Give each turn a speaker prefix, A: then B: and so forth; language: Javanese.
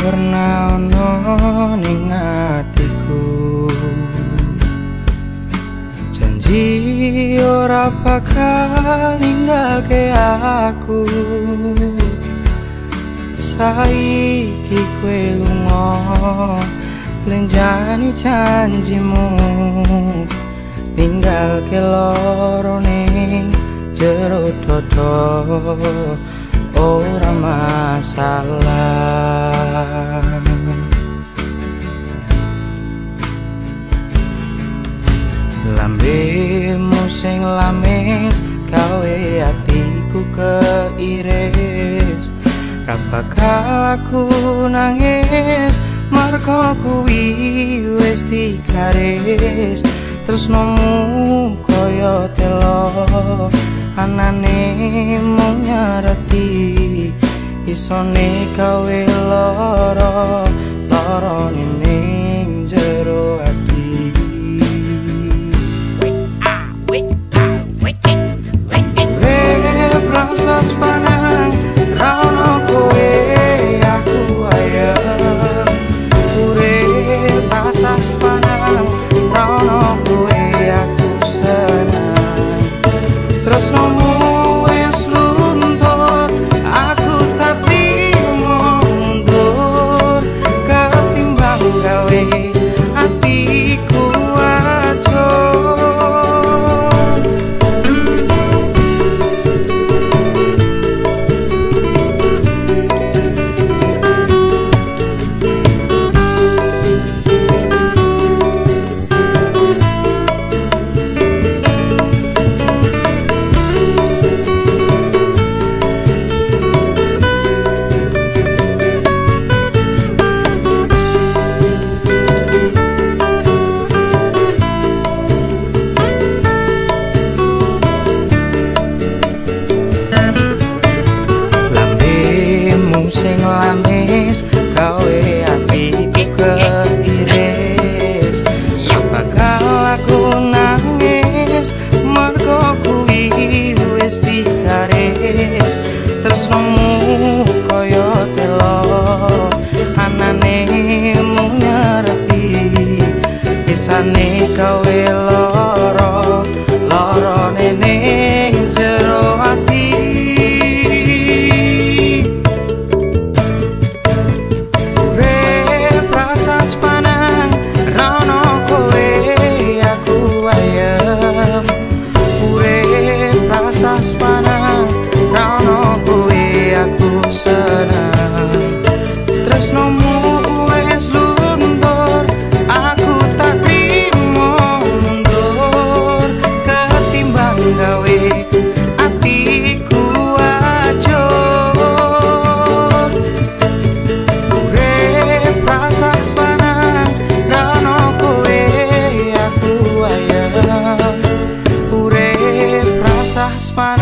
A: pernah ono ning bakal ninggalke aku. Saiki kowe lunga lenjani janjimu. Tinggal ke ning jero dodo ora masalah Lambemu sing lamis gawe atiku keiris. Rapakal aku nangis Marko kuwi wis dikaris Terus nomu koyo telo Anane mung nyarati Isone kawe sing lamis Kawe atiku keiris Bakal aku nangis Mergo kuwi wis dikaris Terus nemu koyo telo Anane mung nyerati Isane kawe It's fine.